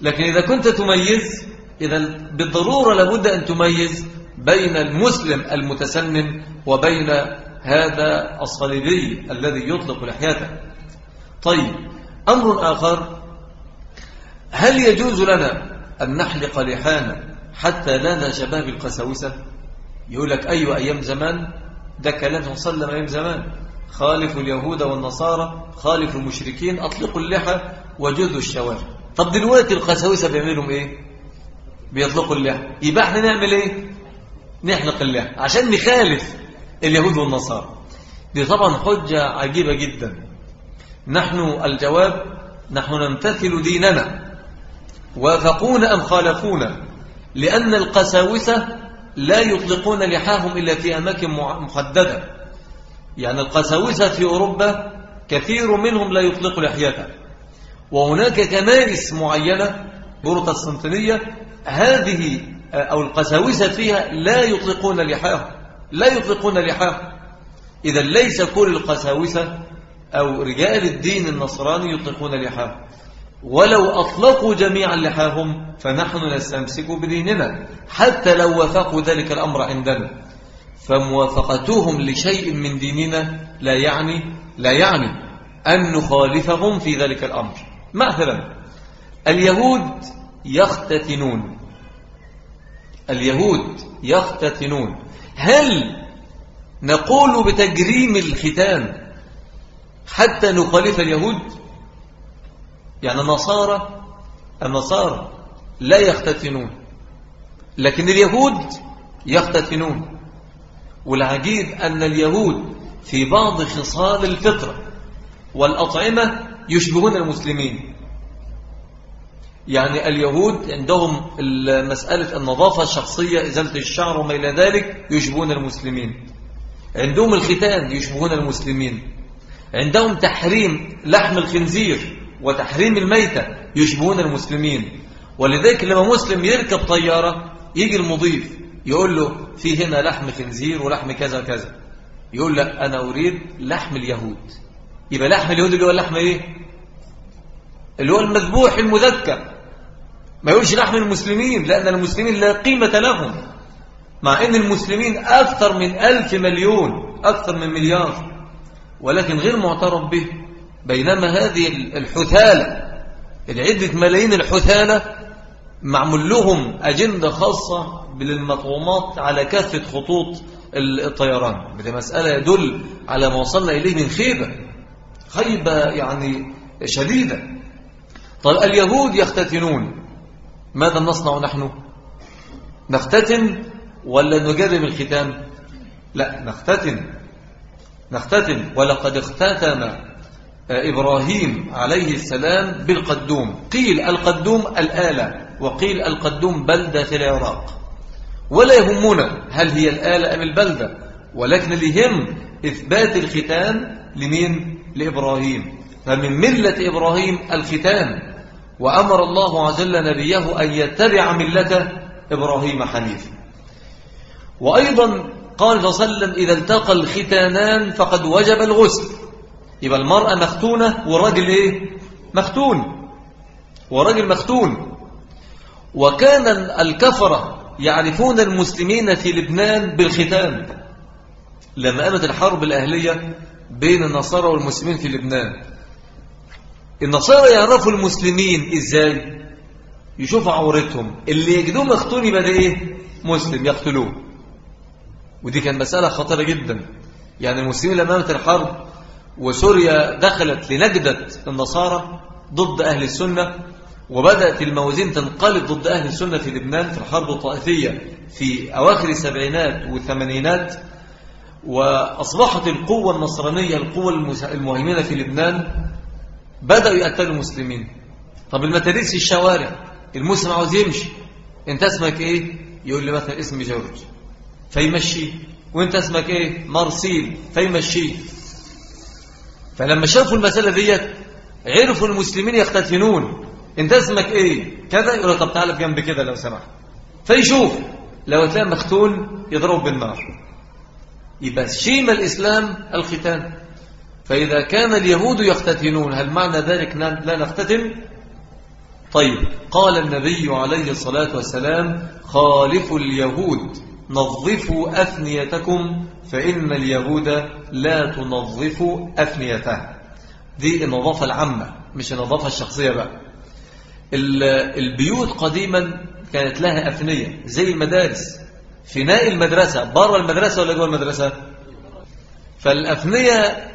لكن إذا كنت تميز إذا بالضرورة لابد أن تميز بين المسلم المتسنن وبين هذا الصليبي الذي يطلق لحياته. طيب أمر آخر هل يجوز لنا أن نحلق لحانا حتى لا شباب القساوسة يقول لك أي أيام زمان ده كلام صلى أيام زمان. خالفوا اليهود والنصارى خالفوا المشركين أطلقوا اللحى وجذوا الشوارع. طب دلوقتي القساوسة بيعملوا إيه؟ بيطلقوا اللحى يبقى إحنا نعمل إيه؟ نحلق اللحى عشان نخالف اليهود والنصارى. دي طبعا حجة عجيبة جدا. نحن الجواب نحن نمتثل ديننا. وافقونا أم خالفونا؟ لأن القساوسة لا يطلقون لحاهم إلا في أماكن محددة. يعني القساوسة في أوروبا كثير منهم لا يطلق لحيته وهناك كنائس معينة بروتستانتية هذه أو القساوسة فيها لا يطلقون لحاهم لا يطلقون لحاهم. إذا ليس كل القساوسة أو رجال الدين النصراني يطلقون لحاهم. ولو أطلقوا جميعا لحاهم فنحن نستمسك بديننا حتى لو وافقوا ذلك الأمر عندنا. فموافقتهم لشيء من ديننا لا يعني لا يعني أن نخالفهم في ذلك الأمر. مثلا اليهود يختتنون. اليهود يختتنون. هل نقول بتجريم الختان حتى نخالف اليهود؟ يعني النصارى النصارى لا يختتنون لكن اليهود يختتنون. والعجيب أن اليهود في بعض خصال الفطرة والأطعمة يشبهون المسلمين. يعني اليهود عندهم مسألة النظافة الشخصية إزالة الشعر وما إلى ذلك يشبهون المسلمين. عندهم الختان يشبهون المسلمين. عندهم تحريم لحم الخنزير وتحريم الميتة يشبهون المسلمين. ولذلك لما مسلم يركب طيارة يجي المضيف يقول له في هنا لحم خنزير ولحم كذا كذا يقول لا أنا أريد لحم اليهود. يبقى لحم اليهود اللي هو اللحم إيه؟ اللي هو المذبوح المذكر. ما يقولش لحم المسلمين لأن المسلمين لا قيمة لهم. مع أن المسلمين أكثر من ألف مليون أكثر من مليار. ولكن غير معترف به. بينما هذه الحثالة العدة ملايين الحثالة معمول لهم أجندة خاصة بالمطعومات على كافة خطوط الطيران. بدي مسألة يدل على ما وصلنا إليه من خيبة. خيبة يعني شديدة. طيب اليهود يختتنون. ماذا نصنع نحن؟ نختتن ولا نجرب الختان؟ لا نختتن. نختتن. ولقد اختتن إبراهيم عليه السلام بالقدوم. قيل القدوم الآلة وقيل القدوم بلدة في العراق. ولا يهمنا هل هي الآلة أم البلدة ولكن اليهم إثبات الختان لمين؟ لإبراهيم. فمن ملة إبراهيم الختان. وأمر الله عز وجل نبيه أن يتبع ملة إبراهيم حنيفا. وأيضا قال صلى الله عليه وسلم إذا التقى الختانان فقد وجب الغسل. يبقى المرأة مختونة والراجل إيه؟ مختون. والراجل مختون. وكان الكفرة يعرفون المسلمين في لبنان بالختان. لما قامت الحرب الأهلية بين النصارى والمسلمين في لبنان. النصارى يعرفوا المسلمين إزاي؟ يشوفوا عورتهم. اللي يجدوه مختون يبقى ده إيه؟ مسلم يقتلوه. ودي كانت مسألة خطيرة جدا. يعني المسلمين لما قامت الحرب وسوريا دخلت لنجدة النصارى ضد أهل السنة وبدأت الموازين تنقلب ضد أهل السنة في لبنان في الحرب الطائفية في أواخر السبعينات والثمانينات وأصبحت القوة النصرانية القوة المهيمنة في لبنان بدأوا يقتلوا المسلمين. طب المتاريس في الشوارع المسلم عاوز يمشي. انت اسمك إيه؟ يقول لي مثلا اسمي جورج. فيمشيه وانت اسمك إيه؟ مارسيل. فيمشيه فلما شافوا المسألة ديت عرفوا المسلمين يختتنون. انت اسمك إيه؟ كذا؟ يقول طب تعالى في جنب كده لو سمحت. فيشوف. لو تلاقي مختون يضرب بالنار. يبقى شيم الإسلام الختان. فإذا كان اليهود يختتنون هل معنى ذلك لا نختتن؟ طيب قال النبي عليه الصلاة والسلام خالفوا اليهود نظفوا أثنيتكم فإن اليهود لا تنظف أثنيتها دي النظافة العامة مش النظافة الشخصية بقى. البيوت قديما كانت لها أفنية زي المدارس. فناء المدرسة بره المدرسة ولا جوه المدرسة؟ فالأفنية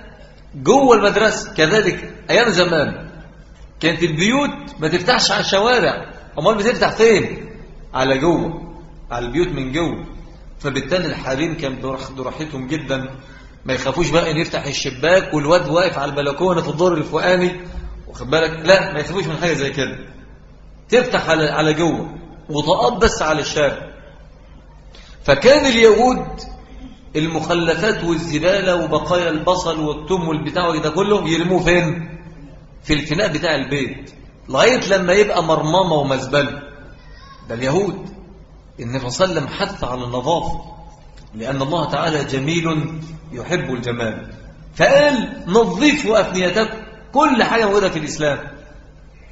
جوه المدرسة كذلك أيام زمان. كانت البيوت ما تفتحش على الشوارع. أمال بتفتح فين؟ على جوه على البيوت من جوه. فبالتالي الحريم كان براحتهم جدا. ما يخافوش بقى إن يفتح الشباك والواد واقف على البلكونة في الدور الفوقاني. واخد بالك؟ لا ما يخافوش من حاجة زي كده. تفتح على على جوه وطاقات بس على الشارع. فكان اليهود المخلفات والزبالة وبقايا البصل والتم والبتاع ده كله يرموه فين؟ في الفناء بتاع البيت. لغاية لما يبقى مرمامة ومزبلة. ده اليهود. النبي صلى الله عليه وسلم حث على النظافة. لأن الله تعالى جميل يحب الجمال. فقال نظفوا أفنيتكم كل حاجة موجودة في الإسلام.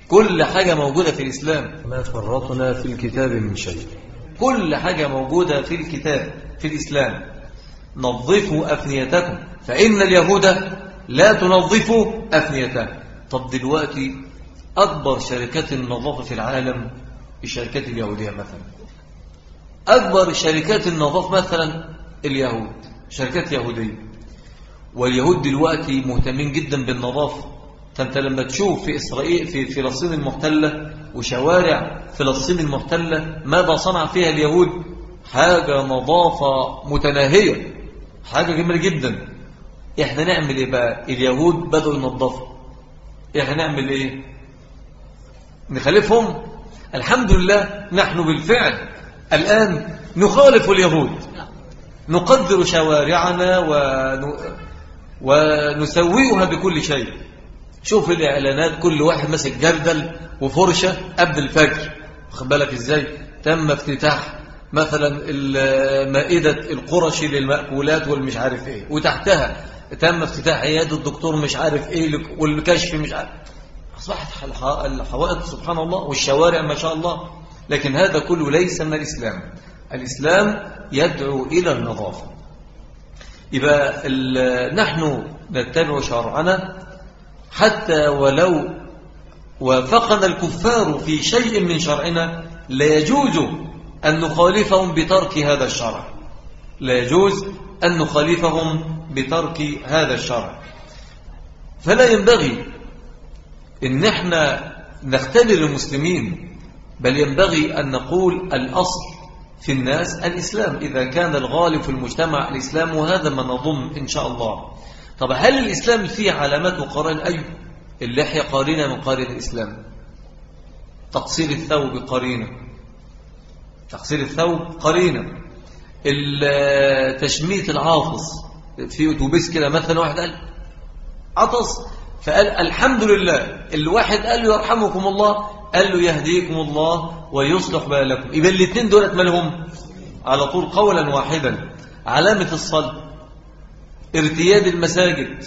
كل حاجة موجودة في الإسلام. ما فرطنا في الكتاب من شيء. كل حاجة موجودة في الكتاب في الإسلام. نظفوا أفنيتكم. فإن اليهود لا تنظفوا أفنيتها طب دلوقتي أكبر شركات النظافة في العالم الشركات اليهودية مثلا. أكبر شركات النظافة مثلا اليهود شركات يهودية. واليهود دلوقتي مهتمين جدا بالنظافة. فأنت لما تشوف في إسرائيل في فلسطين المحتلة وشوارع فلسطين المحتلة ماذا صنع فيها اليهود؟ حاجة نظافة متناهية. حاجة جميلة جدا. إحنا نعمل إيه بقى؟ اليهود بدأوا ينظفوا. إحنا نعمل إيه؟ نخالفهم الحمد لله نحن بالفعل الآن نخالف اليهود. نقدر شوارعنا ون... ونسويها بكل شيء. شوف الإعلانات كل واحد ماسك جردل وفرشة قبل الفجر. واخد بالك إزاي؟ تم افتتاح مثلا مائدة القرشي للمأكولات والمش عارف إيه. وتحتها تم افتتاح عيادة الدكتور مش عارف إيه والكشف مش عارف. أصبحت الحوائط سبحان الله والشوارع ما شاء الله. لكن هذا كله ليس من الإسلام. الإسلام يدعو إلى النظافة. يبقى نحن نتبع شرعنا حتى ولو وافقنا الكفار في شيء من شرعنا لا يجوز أن نخالفهم بترك هذا الشرع. لا يجوز أن نخالفهم بترك هذا الشرع. فلا ينبغي إن إحنا نختبر المسلمين بل ينبغي أن نقول الأصل في الناس الإسلام. إذا كان الغالب في المجتمع الإسلام وهذا ما نظن إن شاء الله. طب هل الإسلام فيه علامات وقرائن؟ أي اللحية قارنة من قارن الإسلام. تقصير الثوب قرينة. تقصير الثوب قرينة. تشميت العاطس. في أتوبيس كده مثلا واحد قال عطس. فقال الحمد لله. الواحد قال له يرحمكم الله. قال له يهديكم الله ويصلح بالكم. يبقى الاثنين دولت مالهم على طول قولا واحدا. علامة الصلاة ارتياد المساجد.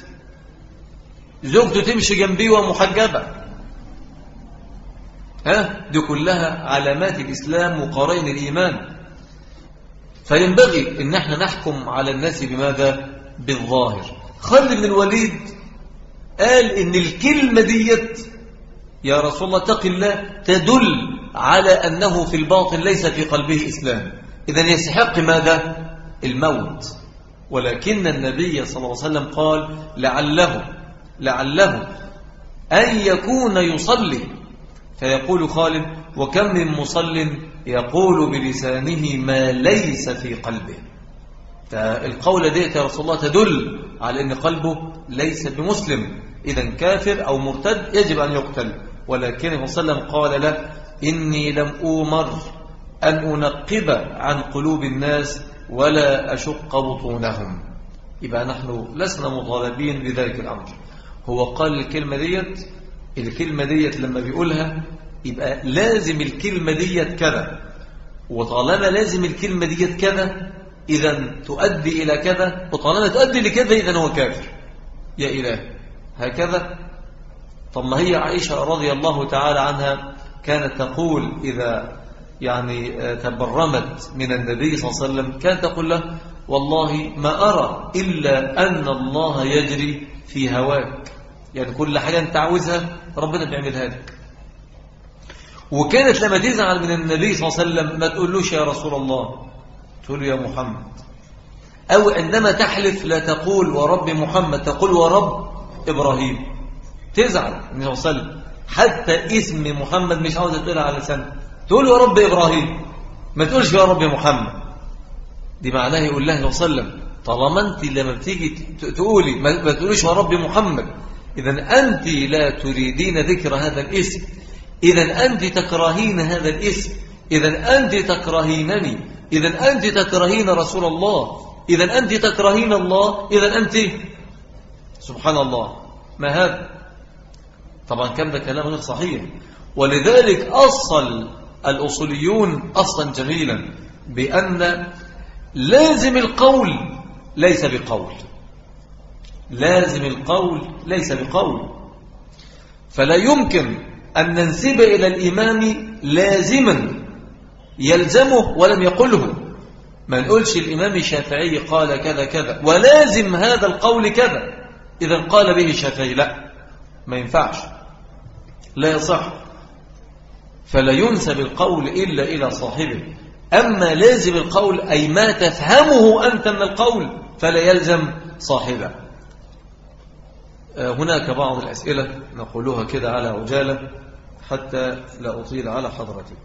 زوجته تمشي جنبيه ومحجبة ها؟ دي كلها علامات الإسلام وقرين الإيمان. فينبغي إن إحنا نحكم على الناس بماذا؟ بالظاهر. خالد بن الوليد قال إن الكلمة ديت يا رسول الله اتق الله تدل على أنه في الباطن ليس في قلبه إسلام. إذا يستحق ماذا؟ الموت. ولكن النبي صلى الله عليه وسلم قال لعله لعله أن يكون يصلي فيقول خالد وكم من مصل يقول بلسانه ما ليس في قلبه. فالقول ديت يا رسول الله تدل على أن قلبه ليس بمسلم. إذا كافر أو مرتد يجب أن يقتل. ولكن صلى الله عليه وسلم قال له إني لم أومر أن أنقب عن قلوب الناس ولا أشق بطونهم. يبقى نحن لسنا مطالبين بذلك الأمر. هو قال الكلمة ديت الكلمة ديت لما بيقولها يبقى لازم الكلمة ديت كذا. وطالما لازم الكلمة ديت كذا إذا تؤدي إلى كذا وطالما تؤدي لكذا إذا هو كافر. يا إله هكذا. طب ما هي عائشة رضي الله تعالى عنها كانت تقول إذا يعني تبرمت من النبي صلى الله عليه وسلم كانت تقول له والله ما أرى إلا أن الله يجري في هواك. يعني كل حاجة أنت عاوزها ربنا بيعملها لك. وكانت لما تزعل من النبي صلى الله عليه وسلم ما تقولوش يا رسول الله تقول يا محمد. أو عندما تحلف لا تقول ورب محمد تقول ورب إبراهيم. تزعل عليه وسلم. حتى اسم محمد مش عاوز تقولها على لسانك تقول يا رب إبراهيم. ما تقولش يا رب محمد. دي معناه يقول الله عليه وسلم طالما أنت لما بتيجي تقولي ما تقوليش يا رب محمد. اذا أنت لا تريدين ذكر هذا الاسم. اذا أنت تكرهين هذا الاسم. اذا أنت تكرهينني. اذا أنت تكرهين رسول الله. اذا أنت تكرهين الله. اذا أنت سبحان الله. ما هذا؟ طبعا كم ده كلام غير صحيح. ولذلك أصل الأصوليون أصلا جميلا بأن لازم القول ليس بقول. لازم القول ليس بقول. فلا يمكن أن ننسب إلى الإمام لازما يلزمه ولم يقله. ما نقولش الإمام الشافعي قال كذا كذا ولازم هذا القول كذا. إذا قال به الشافعي لا ما ينفعش. لا يصح. فلا ينسب القول إلا إلى صاحبه. أما لازم القول أي ما تفهمه أنت من القول فلا يلزم صاحبه. هناك بعض الأسئلة نقولها كده على عجالة حتى لا أطيل على حضرتك